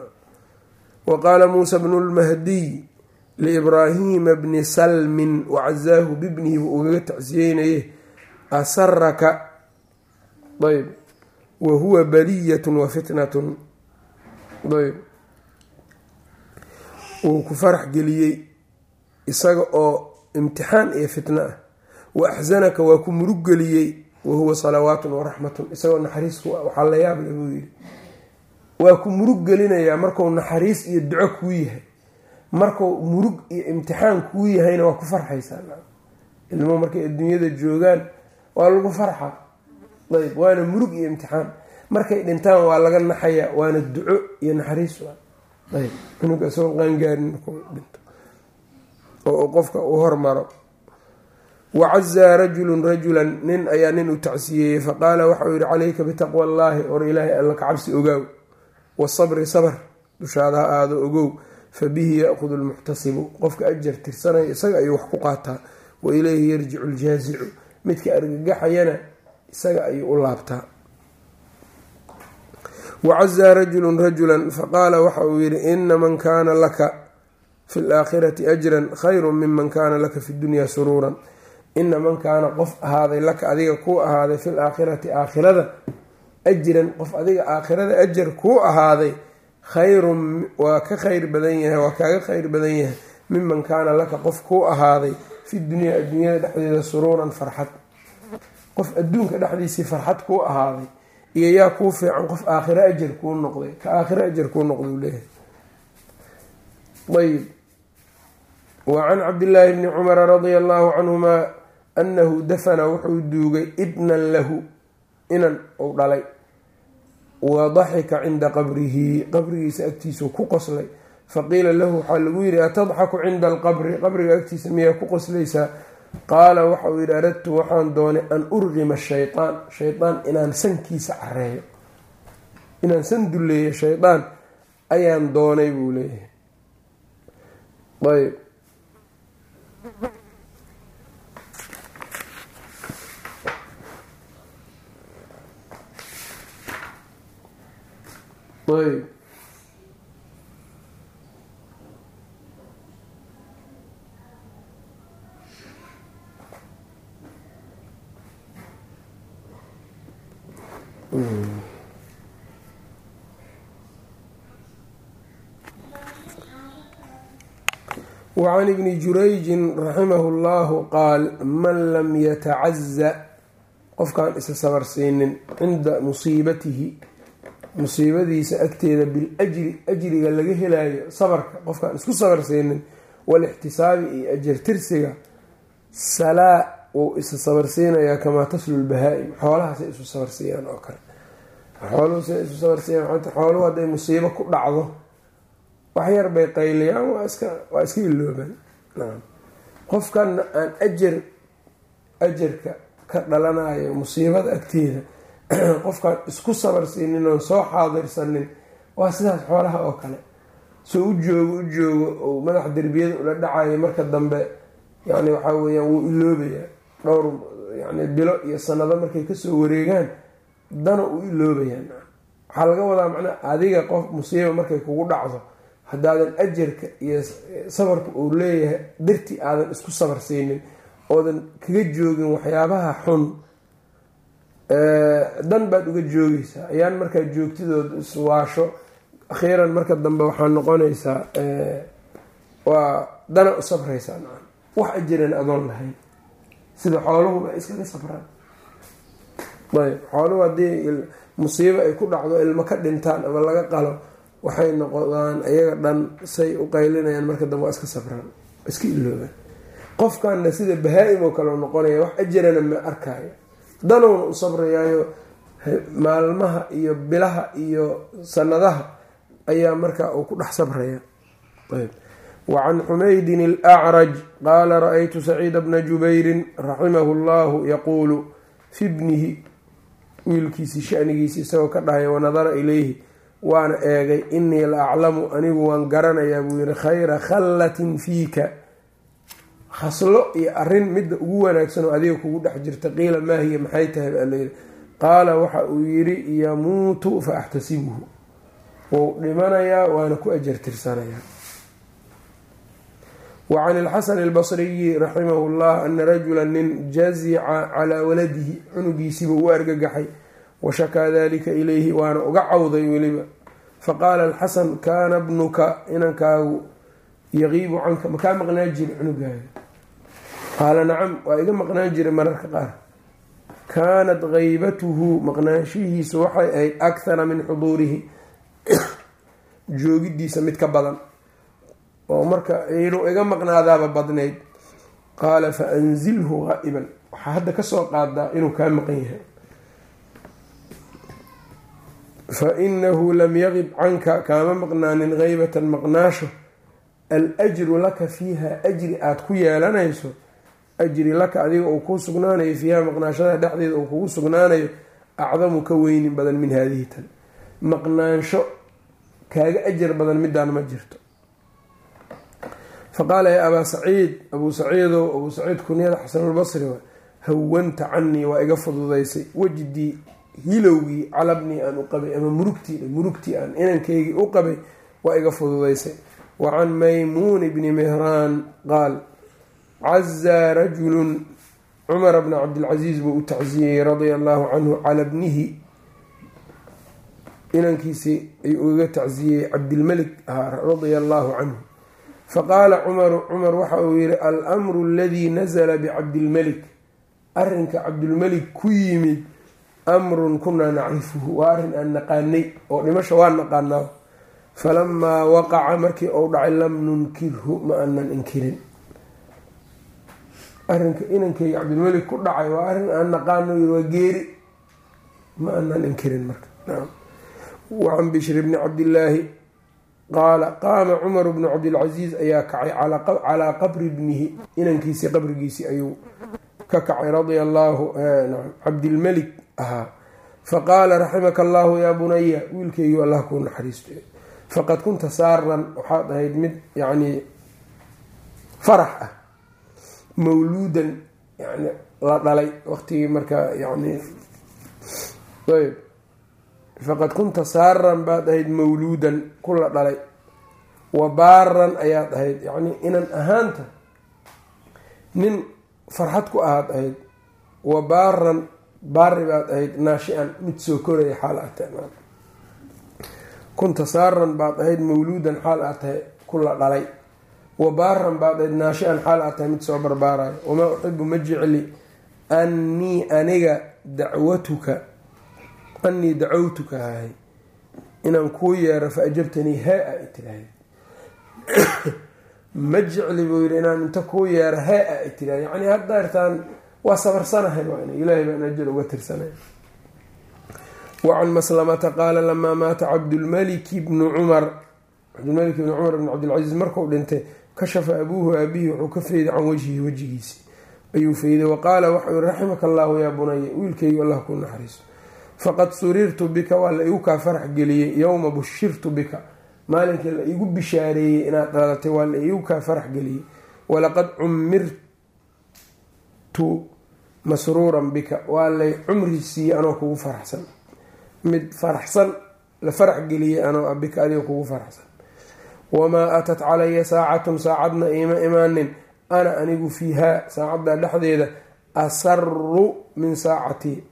wa qaala muusa bnu lmahdiy liibraahiima bni salmin wacazaahu bibnihi buu ugaga tacsiyeynaye asaraka ayb. Wa huwa baliyatun wa fitnatun. Ayb wuu ku farax geliyey isaga oo imtixaan iyo fitno ah. Wa axsanaka waa ku murug geliyey wahuwa salawaatun waraxmatun isagoo naxariis waxaa la yaab buu yidhi waa ku murug gelinayaa marku naxariis iyo duco kuu yahay. Marku murug iyo imtixaan kuu yahayna waa ku farxaysaa ilmuhu markay adduunyada joogaan waa lagu farxa. Ayb waana murug iyo imtixaan. Markay dhintaan waa laga naxaya waana duco iyo naxariis isagoo qaangaarin markuu dhinto oo uu qofka u hormaro. Wacazaa rajulun rajulan nin ayaa nin u tacsiyeeyey faqaala waxau yihi calayka bitaqwa allaahi or ilaahay alla ka cabsi ogaaw wasabri sabr dushaada ha aado ogow. Fa bihi yaakudu lmuxtasibu qofka ajar tirsanaya isaga ayuu wax ku qaataa. Wa ilayhi yarjicu ljaasicu midka argagaxayana isaga ayuu u laabtaa wacazaa rajulun rajulan faqaala waxa uu yihi ina man kaana laka fi laakhirati ajran khayru miman kaana laka fi dunya suruuran ina man kaana qof ahaaday laka adiga kuu ahaaday fil aakhirati aakhirada ajran qof adiga aakhirada ajar kuu ahaaday khayrun waa ka khayr badan yahay waa kaaga khayr badan yahay miman kaana laka qof kuu ahaaday fi dunyaa adduunyada dhexdeeda suruuran farxad qof adduunka dhexdiisii farxad kuu ahaaday iyo yaa kuu fiican qof aakhiro ajar kuu noqday ka aakhiro ajar kuu noqday leeyahay. Ayb wa can cabdillaahi bni cumara radia allahu canhumaa annahu dafana wuxuu duugay ibnan lahu inan uu dhalay. Wa daxika cinda qabrihi qabrigiisa agtiisuu ku qoslay. Faqiila lahu waxaa lagu yidhi atadxaku cinda alqabri? Qabriga agtiisa miyaa ku qoslaysaa qaala waxa uu yidhi aradtu waxaan doonay an urqima shaytaan shaydaan inaan sankiisa careeyo inaan san dulleeyo shaydaan ayaan doonay buu leeyahay. Ayb ayb wacan ibni jurayjin raximahu llahu qaal man lam yatacaza qofkaan isa sabarsiinin cinda musiibatihi musiibadiisa agteeda biljri ajriga laga helayo sabarka qofkaan isku sabarsiinin walixtisaabi iyo ajartirsiga salaa wuu isa sabarsiinayaa kamaa taslu lbahaa-im xoolahaasay isu sabarsiiyaan oo kale. Xooluhu siay isu sabarsiiyaan xooluhu hadday musiibo ku dhacdo wax yar bay qayliyaan waa iska waa iska iloobaan nacam qofkanna aan ajar ajarka ka dhalanayo musiibada agteeda qofkaan isku sabarsiinin oon soo xaadirsanin waa sidaas xoolaha oo kale. Soo u joogo u joogo madax derbiyada ula dhacayo marka dambe yani waxaa weyaan wuu iloobayaa dhowr yani bilo iyo sanado markay ka soo wareegaan dana u iloobayaan waxaa laga wadaa macnaa adiga qof musiiba markay kugu dhacdo haddaadan ajarka iyo sabarka uu leeyahay darti aadan isku sabarsiinin oodan kaga joogin waxyaabaha xun dan baad uga joogeysaa ayaan markaa joogtidooda iswaasho akhiiran marka dambe waxaa noqonaysaa waa dana u sabraysaa wax ajiran adoon lahayn sida xooluhuba iskaga sabraan. Ayb xooluhu haddii musiibo ay ku dhacdo ilmo ka dhintaan ama laga qalo waxay noqdaan iyaga dhan say u qaylinayaan marka dambe waa iska sabraan iska iloobaan qofkanna sida bahaa-im oo kale noqonaya wax ajarana ma arkaayo. Danowna u sabrayaayo maalmaha iyo bilaha iyo sanadaha ayaa markaa uu ku dhex sabraya. Ayb wacan xumaydin alacraj qaala ra'aytu saciida bna jubayrin raximahu llahu yaquulu fi bnihi wiilkiisii shanigiisi isagoo ka dhahaya wanadara ilayhi waana eegay inii la aclamu anigu waan garanayaa buu yihi khayra khallatin fiika khaslo iyo arrin midda ugu wanaagsan oo adiga kugu dhex jirta qiila maa hiya maxay tahay baa layidhi qaala waxa uu yidhi yamuutu fa axtasibuhu wou dhimanayaa waana ku ajartirsanayaa wa can ilxasani albasriyi raximahu llah ana rajula nin jazica calaa waladihi cunugiisiiba u argagaxay washakaa dalika ilayhi waana uga cawday weliba faqaala alxasan kaana bnuka inankaagu yaqiibu canka makaa maqnaan jira cunugaaga qaala nacam waa iga maqnaan jiray mararka qaar kaanat haybatuhu maqnaanshihiisu waxay ahayd akhara min xuduurihi joogidiisa mid ka badan oo marka inuu iga maqnaadaaba badnayd qaala fa anzilhu haa'iban waxaa hadda ka soo qaadaa inuu kaa maqan yahay. Fa inahu lam yaqib canka kaama maqnaanin haybatan maqnaasho al-ajru laka fiiha ajri aada ku yeelanayso ajri laka adiga uu kuu sugnaanayo fiiha maqnaashada dhexdeeda uu kugu sugnaanayo acdamu ka weynin badan min haadihi tan. Maqnaansho kaaga ajar badan midaan ma jirto faqaala yaa abaa saciid abuu saciidow abuu saciid kunyada xasanulbasri hawanta canii waa iga fududaysay wejdii hilowgii calabnii aan u qabay ama murugtii murugtii aan inankaygii u qabay waa iga fududaysay wa can maymuun bni mihraan qaal cazaa rajulun cumara bna cabdilcasiis buu u tacsiyeyey radia allahu canhu cala bnihi inankiisii ayuu ugaga tacsiyeyey cabdilmelik ahaa radia allahu canhu faqaala cumaru cumar waxa uu yihi almru aladii nazla bicabdilmelik arrinka cabdulmelik ku yimid amrun kunaa nacrifuhu waa arrin aan naqaanay oo dhimasha waa naqaanaa. Falamaa waqaca markii uu dhacay lam nunkirhu ma aanan inkirin. Arrinka inankeyga cabdilmelik ku dhacay waa arrin aan naqaano waa geeri ma aanan inkirin marka. Wacan bishri bni cabdillaahi qaala qaama cumaru bnu cabdilcasiis ayaa kacay calaa qabri bnihi inankiisii qabrigiisii ayuu ka kacay radia allaahu cabdilmelik ahaa faqaala raximaka allaahu yaa bunaya wiilkeygu allah kuu naxariisto faqad kunta saaran waxaad ahayd mid yacnii farax ah mawluudan yani la dhalay waqtigii markaa yani ayb faqad kunta saaran baad ahayd mawluudan ku la dhalay. Wa baaran ayaad ahayd yacni inan ahaanta nin farxad ku ahaad ahayd. Wa baaran baari baad ahayd naashi-an mid soo koraya xaal aad kunta saaran baad ahayd mawluudan xaal aad tahay ku la dhalay. Wa baaran baad ahayd naashi-an xaal aad mid soo barbaarayo wamaa uxibu ma jecli annii aniga dacwatuka annii dacawtuka hahay inaan kuu yeero fa ajabtanii haa-a itiraahd ma jecli buu yidhi inaan inta kuu yeero haa-a itiraahd yacni haddaertaan waa sabarsanahay waan ilaahay baan ajal uga tirsanay wacan maslamata qaala lamaa maata cabdulmaliki bnu cumar cabdulmalik bni cumar bn cabdilcasiis markuu dhintay kashafa abuuhu aabihii wuxuu ka feyday can wajhihi wejigiisi ayuu feyday wa qaala waxau raximaka allaahu yaa bunaya wiilkaygu allah kuu naxariiso faqad surirtu bika waa la igu kaa farax geliyey yowma bushirtu bika. Maalinkii la igu bishaareeyey inaad dhalatay waa la igu farax geliyey. Walaqad cumirtu masruuran bika waa lay cumri siiyey anoo kugu faraxsan. Mid faraxsan la farax geliyey anoo ah bika adiga kugu faraxsan. Wamaa atat calaya saacatun saacadna iima imaanin. Ana anigu fiihaa saacadda dhexdeeda asaru min saacatii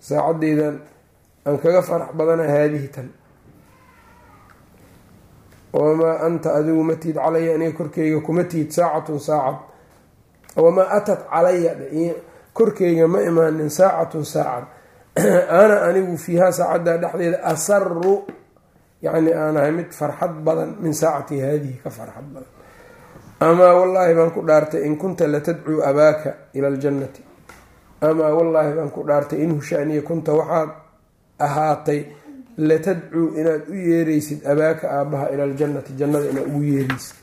saacadeydan aan kaga farax badana haadihi tan. Wamaa anta adigu ma tiid calaya aniga korkeyga kuma tiid saacatun saacad. Wamaa atat calaya korkeyga ma imaanin saacatun saacad. Ana anigu fiihaa saacadda dhexdeeda asaru yacni aan ahay mid farxad badan min saacatii haadihi ka farxad badan. Amaa wallaahi baan ku dhaartay in kunta latadcuu abaaka ila aljannati amaa wallaahi baan ku dhaartay in hushaniya kunta waxaad ahaatay latadcuu inaad u yeereysid abaaka aabaha ila aljannati jannada inaad ugu yeereysid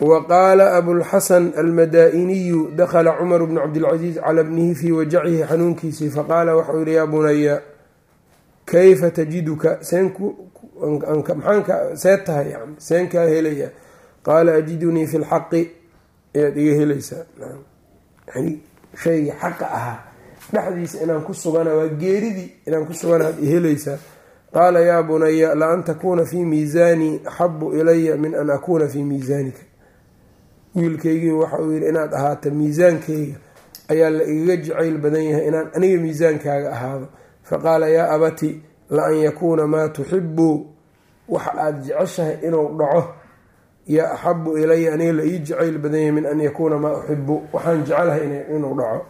wa qaala abulxasan almadaa-iniyu dakhala cumar bnu cabdilcasiis calaa bnihi fii wajacihi xanuunkiisii faqaala waxau yihi yaa bunaya kayfa tajiduka seenmaxaanka see tahay yani seen helaya. Qaala ajidunii fi lxaqi ayaad iga helaysaa. Yani xaqa ahaa dhexdiisa inaan ku sugana waa geeridii inaan ku sugana aad ihelaysaa qaala yaa bunaya la an takuuna fii miisaanii axabu ilaya min an akuuna fii miisaanika. Wiilkaygii waxa uu yihi inaad ahaato miisaankayga ayaa la igaga jacayl badan yahay inaan aniga miisaankaaga ahaado. Faqaala yaa abati la an yakuuna maa tuxibu waxa aada jeceshahay inuu dhaco yaa axabu ilaya aniga la ii jacayl badan yahay min an yakuuna maa uxibu waxaan jecelahay inuu dhaco.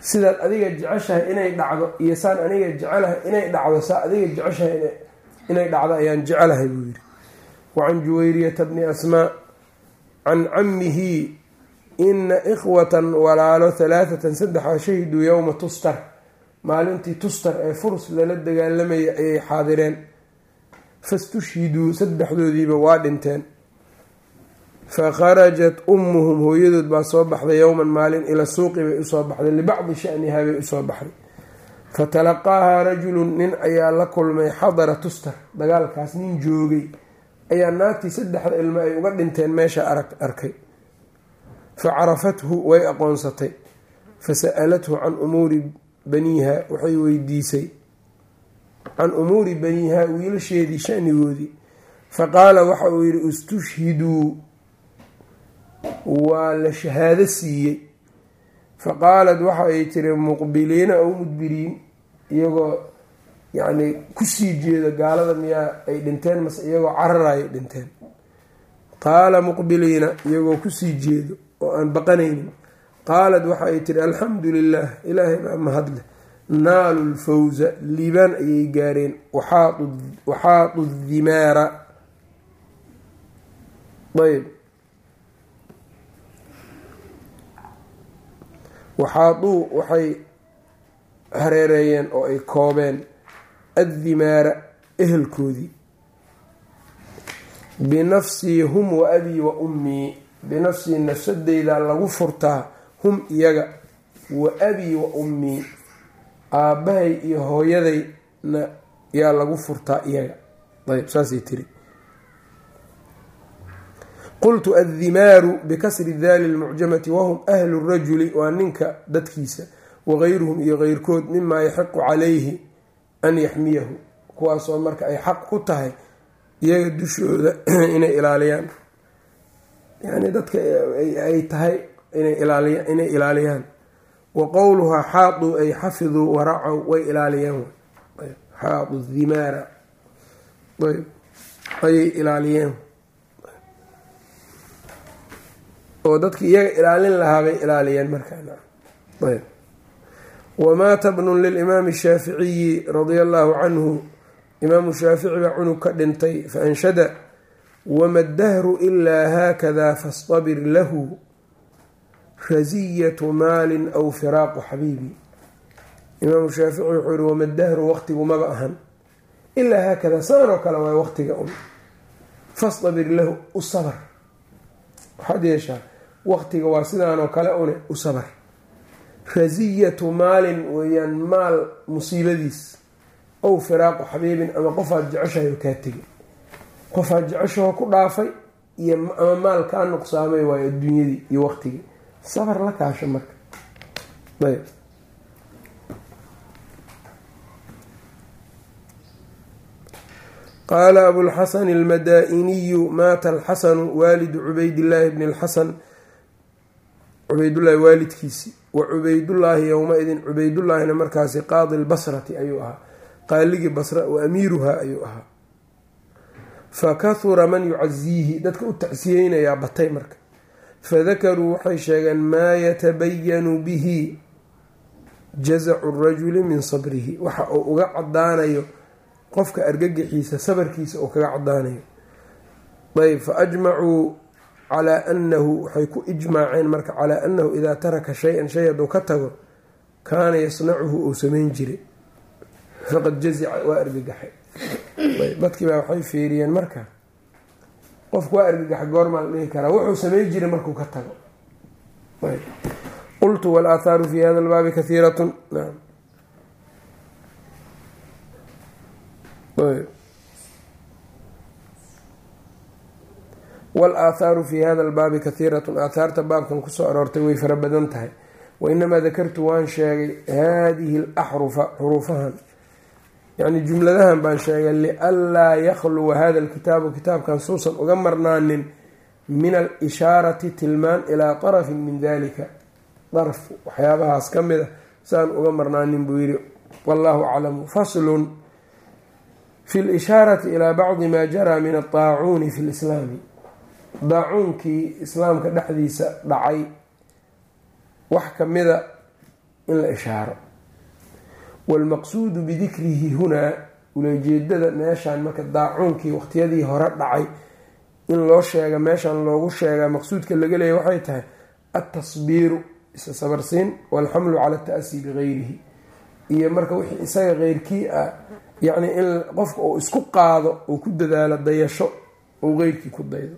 Sidaad adiga jeceshahay inay dhacdo iyo saan aniga jecelahay inay dhacdo saa adiga jeceshahay inay dhacdo ayaan jecelahay buu yidhi. Wacan juwayriyata bni asmaa can camihi ina ikhwatan walaalo halaathatan saddexa shahiduu yowma tustar maalintii tustar ee furs lala dagaalamayay ayay xaadireen. Fastushhiduu saddexdoodiiba waa dhinteen. Fa kharajat ummuhum hooyadood baa soo baxday yowman maalin ila suuqi bay u soo baxday libacdi shanihaa bay u soo baxday. Fatalaqaahaa rajulun nin ayaa la kulmay xadara tustar dagaalkaas nin joogay. Ayaa naagtii saddexda ilmo ay uga dhinteen meesha arkay. Fa carafathu way aqoonsatay. Fa sa'alathu can umuuri baniiha waxay weydiisay can umuuri baniiha wiilasheedii shanigoodii. Faqaala waxa uu yidhi istushhiduu waa la shahaado siiyey. Faqaalat waxa ay tiri muqbiliina ow mudbiriin. Iyagoo yacnii ku sii jeeda gaalada miyaa ay dhinteen mase iyagoo cararaayay dhinteen. Qaala muqbiliina iyagoo ku sii jeedo oo aan baqanaynin qaalat waxa ay tiri alxamdu lilah ilaahay baa mahadleh naalu lfawza liibaan ayay gaareen. Waxaadu dimaara. Ayb. Waxaaduu waxay hareereeyeen oo ay koobeen addimaara ehelkoodii. Binafsii hum wa abii wa ummii binafsii nafsadeyda lagu furtaa hum iyaga wa abii wa ummii aabbahay iyo hooyadayna yaa lagu furtaa iyaga. Ayb saasay tiri. Qultu addimaaru bikasri daali lmucjamati wahum ahlu rajuli waa ninka dadkiisa wagayruhum iyo keyrkood mimaa yaxiqu calayhi an yaxmiyahu. Kuwaasoo marka ay xaq ku tahay iyaga dushooda inay ilaaliyaan. Yani dadka ay tahay inay ilaaliyaan. Wa qowluhaa xaaduu ay xafiduu waracow way ilaaliyaan. Xaadu dimaara ayay ilaaliyeen oo dadki iyaga ilaalin lahaa bay ilaaliyeen markaa wamaata bnun lilimaami shaaficiyi radia allahu canhu. Imaamu shaafici baa cunug ka dhintay faanshada wama dahru ilaa haakada fastabir lahu rasiyatu maalin aw firaaqu xabiibi imaamu shaafici wuxuu yihi wama dahru waqtigu maba ahan ilaa haakada saanoo kale waay waqtiga un fastabir lahu u sabr waxaad yeeshaa waqtiga waa sidaanoo kale une u sabar. Rasiyatu maalin weeyaan maal musiibadiis ow firaaqu xabiibin ama qofaad jeceshahay oo kaa tegay qofaad jeceshahoo ku dhaafay iyo ama maal kaa nuqsaamay waayo adduunyadii iyo waqtigii sabar la kaasha marka. Ayb. Qaala abulxasan almadaa-iniyu maata alxasanu waalidu cubaydillaahi bni lxasan cubaydullaahi waalidkiisi. Wa cubaydullaahi yowma-idin cubaydullaahina markaasi qaadi lbasrati ayuu ahaa. Qaaligii basra wa amiiruhaa ayuu ahaa. Fa kahura man yucasiihi dadka u tacsiyeynayaa batay marka fadakaruu waxay sheegeen maa yatabayanu bihi jazacu rajuli min sabrihi waxa uu uga cadaanayo qofka argagaxiisa sabarkiisa uu kaga cadaanayo ayb fa ajmacuu calaa anahu waxay ku ijmaaceen marka calaa anahu idaa taraka shay-an shay hadduu ka tago kaana yasnacuhu uu sameyn jiray faqad jazica waa argagaxay dadkii baa waxay fiiriyeen marka qofku waa argagaxay goormaa la dhihi karaa. Wuxuu sameyn jiray markuu ka tago. Qultu walaahaaru fi hada lbaabi kahiiratun naam. Walaaathaaru fi hada albaabi kahiiratun aathaarta baabkan ku soo aroortay way fara badan tahay. Wainamaa dakartu waan sheegay haadihi alaxrufa xuruufahan yacni jumladahan baan sheegay lianlaa yakhluwa hada alkitaabu kitaabkan suusan uga marnaanin min alishaarati tilmaan ilaa tarafin min dalika darf waxyaabahaas ka mid a saan uga marnaanin buu yidhi wallahu aclamu faslun fi lishaarati ilaa bacdi maa jaraa min adaacuuni fi lislaami. Daacuunkii islaamka dhexdiisa dhacay wax kamida in la ishaaro waalmaqsuudu bidikrihi hunaa ulajeedada meeshaan marka daacuunkii waqtiyadii hore dhacay in loo sheega meeshaan loogu sheegaa maqsuudka laga leeya waxay tahay altasbiiru isa sabarsiin walxamlu cala ata'sii bigayrihi iyo marka wixii isaga keyrkii ah yacni in qofka uu isku qaado uu ku dadaalo dayasho uu keyrkii ku daydo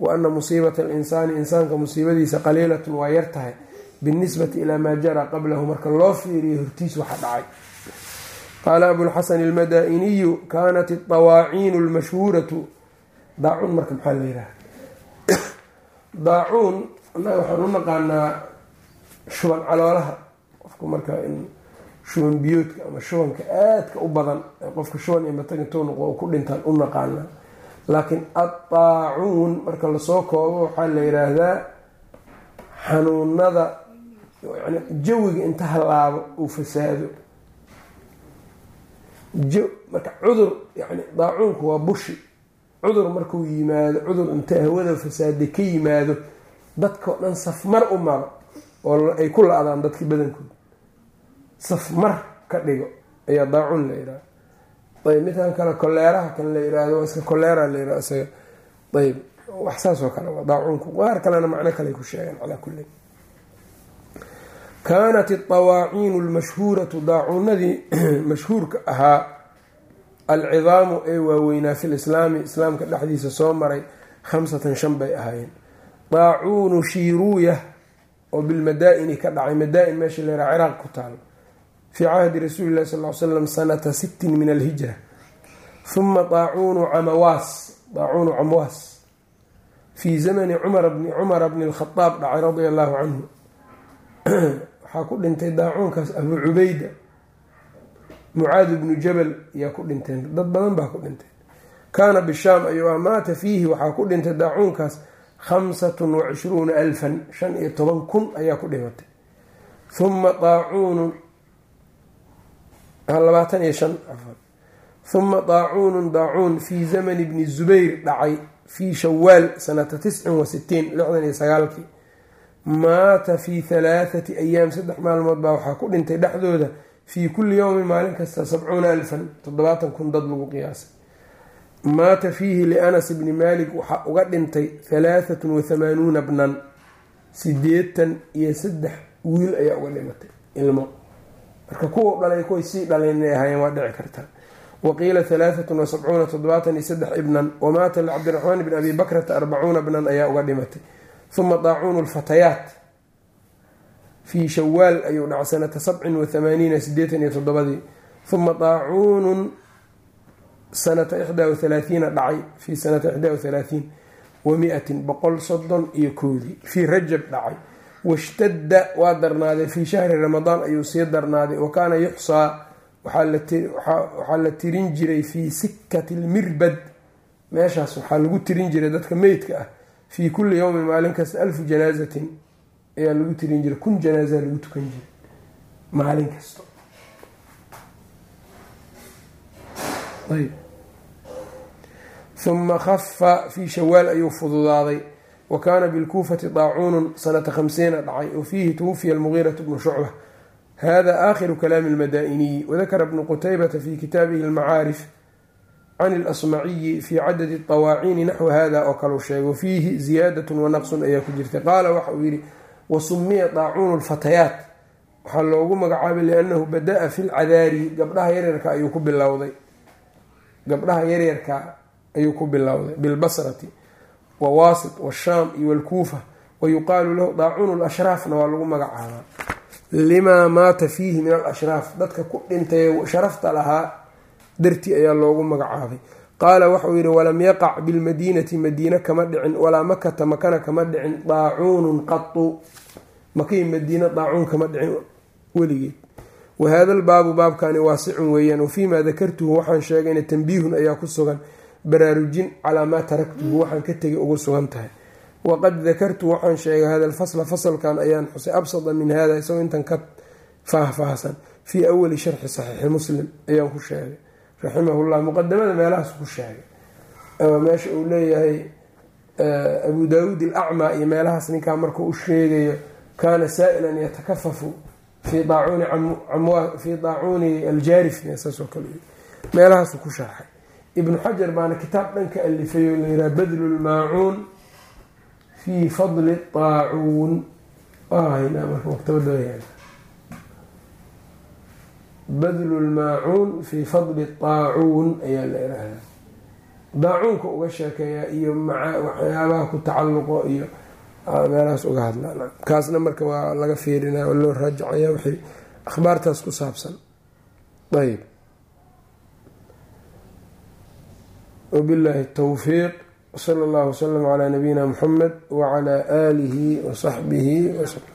wa ana musiibata alinsaani insaanka musiibadiisa qaliilatun waa yar tahay binisbati ilaa maa jaraa qablahu marka loo fiiriyo hortiis waxa dhacay qaala abulxasan almadaa-iniyu kaanat adawaaciinu lmashhuuratu daacuun marka maxaa la yidhaha daacuun annaga waxaan u naqaanaa shuban caloolaha qofku marka in shuban biyoodka ama shubanka aadka u badan qofka shuban iyo matag intuu noqdo u ku dhintaan u naqaanaa laakiin addaacuun marka la soo koobo waxaa la yidhaahdaa xanuunada yani jawiga inta halaabo uu fasaado marka cudur yani daacuunku waa bushi cudur markuu yimaado cudur inta hawada fasaada ka yimaado dadkao dhan safmar u maro oo ay ku la-daan dadkii badankooda safmar ka dhigo ayaa daacuun la yidhaha ayb midkan kale koleeraha kan la yiraahdo iska koleera la yirah isaga ayb wax saas oo kale waa daacuunku. Qaar kalena macno kale ku sheegeen calaa kulli kaanat adawaaciinu lmashhuuratu daacuunadii mashhuurka ahaa alcidaamu ee waaweynaa fi lislaami islaamka dhexdiisa soo maray khamsatan shan bay ahaayeen daacuunu shiiruuya oo bilmadaa-ini ka dhacay madaa-in meesha la yiraha ciraaq ku taalo fii cahdi rasuuli lahi sal l slam sanata sittin min alhijra huma daacuunu camawaas daacuunu camwaas fii zamani cumara bni lkhadaab dhacay radia allahu canhu waxaa ku dhintay daacuunkaas abuu cubayda mucaadi bnu jabal ayaa ku dhinteen dad badan baa ku dhintay. Kaana bishaam ayuu ah maata fiihi waxaa ku dhintay daacuunkaas khamsatun wa cishruuna alfan shan iyo toban kun ayaa ku dhimatay. Huma daacuunu labaatan iyo shan huma daacuunun daacuun fii zamani bni zubayr dhacay fii shawaal sanata tiscin wa sitiin lixdan iyo sagaalkii maata fii halaathati ayaam saddex maalmood baa waxaa ku dhintay dhexdooda fii kulli yowmin maalin kasta sabcuuna alfan toddobaatan kun dad lagu qiyaasay. Maata fiihi lianas bni maalik waxaa uga dhintay halaahatun wa hamaanuuna bnan sideetan iyo saddex wiil ayaa uga dhimatay ilmo. Marka kuwa dhalay kuway sii dhaleen inay ahaayeen waa dhici kartaa waqiila halaahatun wa sabcuuna toddobaatan iyo saddex ibnan wamaata licabdiraxmaan bni abi bakrata arbacuuna bnan ayaa uga dhimatay huma daacuunu lfatayaat fii shawaal ayuu dhacay sanata sabcin wa sideetan iyo toddobadii huma daacuunun sanata ixdaa wa dhacay fii sanata ixdaa wa halaahiin wa mi-atin boqol soddon iyo koodii fii rajab dhacay washtadda waa darnaaday fii shahri ramadaan ayuu sii darnaaday wa kaana yuxsaa waxaa la tirin jiray fii sikati lmirbad meeshaas waxaa lagu tirin jiray dadka meydka ah fii kulli yowmin maalin kasta alfu janaazatin ayaa lagu tirin jiray kun janaaza lagu tukan jiray maalin kasta. Huma khafa fii shawaal ayuu fududaaday. Wa kaana bilkuufati daacuunun sanata khamsiina dhacay wa fiihi twufiya almugiiratu bnu shucba. Hada aakhiru kalaami almadaa'iniyi wadakara bnu qutaybata fi kitaabihi almacaarif can ilasmaciyi fii cadadi dawaaciini naxwi hada oo kaleu sheegay wafiihi ziyaadatun wanaqsun ayaa ku jirtay qaala waxa uu yidhi wasumiya daacuunu lfatayaat waxaa loogu magacaabay liannahu bada-a fi lcadaari gabdhaha yaryarka ayuu ku bilowday gabdhaha yaryarka ayuu ku bilowday bilbasrati wawaasit washaam iyo walkuufa wayuqaalu lahu daacuunu lashraafna waa lagu magacaabaa limaa maata fiihi min alashraaf dadka ku dhintay sharafta lahaa dartii ayaa loogu magacaabay. Qaala waxauu yidhi walam yaqac bilmadiinati madiine kama dhicin walaa makata makana kama dhicin daacuunun qatu makii madiine daacuun kama dhicin weligeed. Wahada lbaabu baabkani waasicun weeyaan wafiimaa dakartuhu waxaan sheegayna tanbiihun ayaa ku sugan baraarujin calaa maa taraktuhu waxaan ka tegay ugu sugan tahay. Waqad dakartu waxaan sheegay hada alfasla fasalkan ayaan xusay absada min hada isagoo intan ka faahfaahsan fii awali sharxi saxiixi muslim ayaan ku sheegay raximahullah muqadamada meelahaas ku sheegay. Meesha uu leeyahay abu daawuud alacmaa iyo meelahaas ninkaa markuu u sheegayo kaana saa-ilan yatakafafu fii daacuuni fii daacuuni aljaarif saasoo kale. Meelahaasuu ku sharxay. Ibnu xajar baana kitaab dhan ka alifay oo layihaha badlu lmaacuun fii fadli daacuun. Maktabada badlu lmaacuun fii fadli daacuun ayaa la yiraahdaa daacuunka uga sheekeeyaa iyo waxyaabaha ku tacalluqo iyo meelahaas uga hadlaa. Kaasna marka waa laga fiirinaya oo loo raajacaya wixii akhbaartaas ku saabsan. Ayb wabillahi towfiiq wsala allahu wslama calaa nabiyina muxamed wacalaa aalihi wasaxbihi wslm